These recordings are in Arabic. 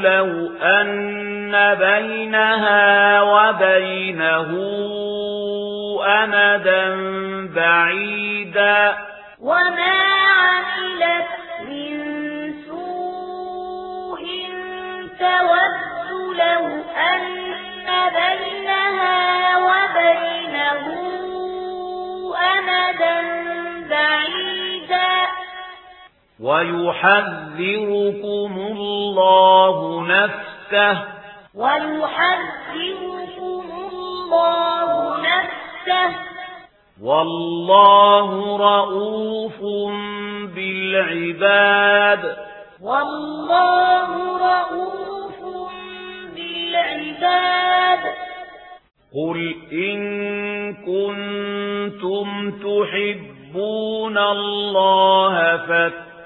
لو أن بينها وبينه أمدا بعيدا. وما عملت من سوء تود لو أن بينها وَيُحَذِّرُكُمُ اللَّهُ نَفْسَهُ وَيُحَذِّرُكُمُ اللَّهُ نَفْسَهُ وَاللَّهُ رَؤُوفٌ بِالْعِبَادِ وَاللَّهُ رَؤُوفٌ بِالْعِبَادِ قُلْ إِن كُنتُمْ تُحِبُّونَ اللَّهَ فَاتَّبِعُونِ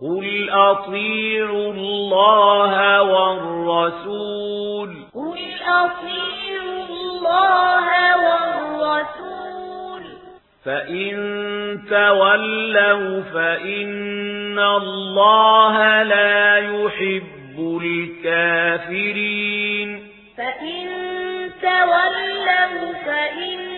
قل أطيعوا الله والرسول. قل أطيعوا الله والرسول. فإن تولوا فإن الله لا يحب الكافرين. فإن تولوا فإن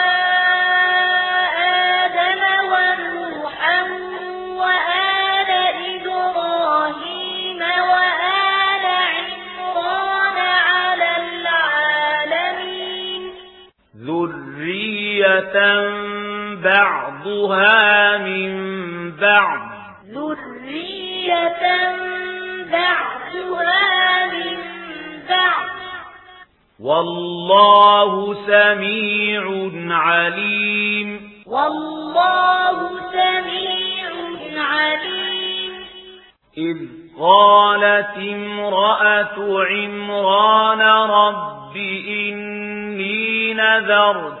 بعضها من بعض ذرية بعضها من بعض والله سميع عليم والله سميع عليم إذ قالت امرأة عمران رب إني نذرت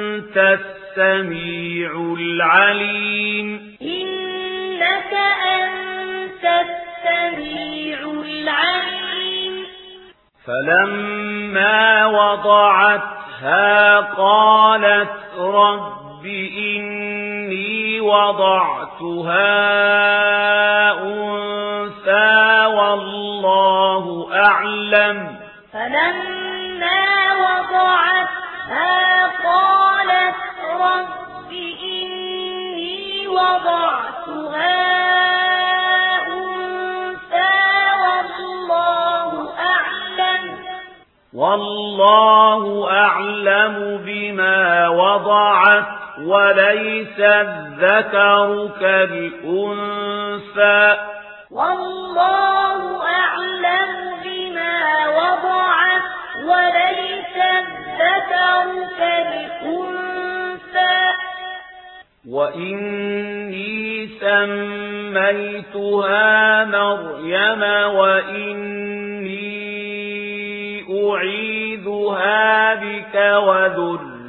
أنت السميع العليم. إنك أنت السميع العليم. فلما وضعتها قالت رب إني وضعتها أنثى والله أعلم. فلما وضعتها قالت والله رب إني وضعتها أنثى والله أعلم والله أعلم بما وضعت وليس الذكر كالأنثى وَإِنِّي سَمَّيْتُهَا مَرْيَمَ وَإِنِّي أُعِيذُهَا بِكَ وَذُرِّيَّتَهَا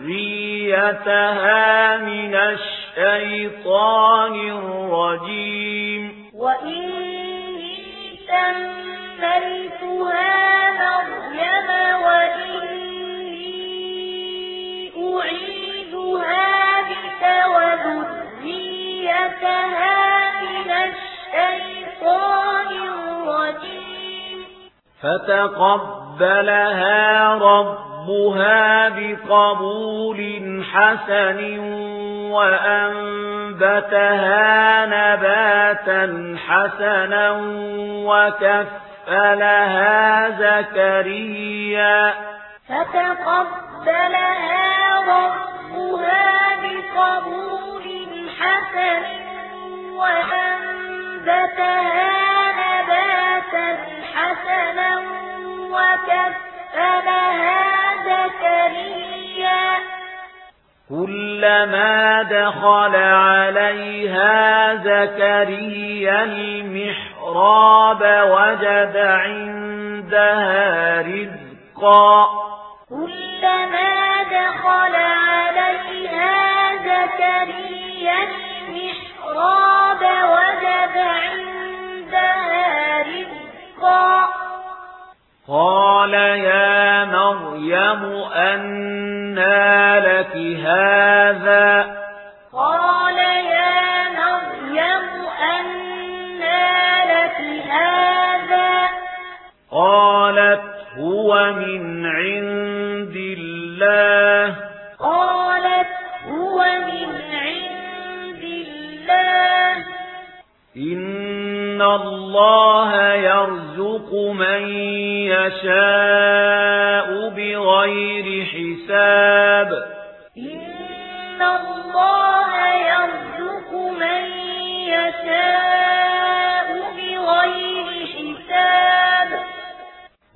مِنَ الشَّيْطَانِ الرَّجِيمِ وَإِنِّي سَمَّيْتُهَا فتقبلها ربها بقبول حسن وأنبتها نباتا حسنا وكفلها زكريا. فتقبلها ربها بقبول حسن وأنبتها كلما دخل عليها زكريا المحراب وجد عندها رزقا. كلما دخل عليها زكريا المحراب أنى لك هذا قال يا مريم أنى لك هذا قالت هو من عند الله قالت هو من عند الله إن الله يرزق من يشاء